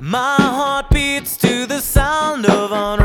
My heart beats to the sound of an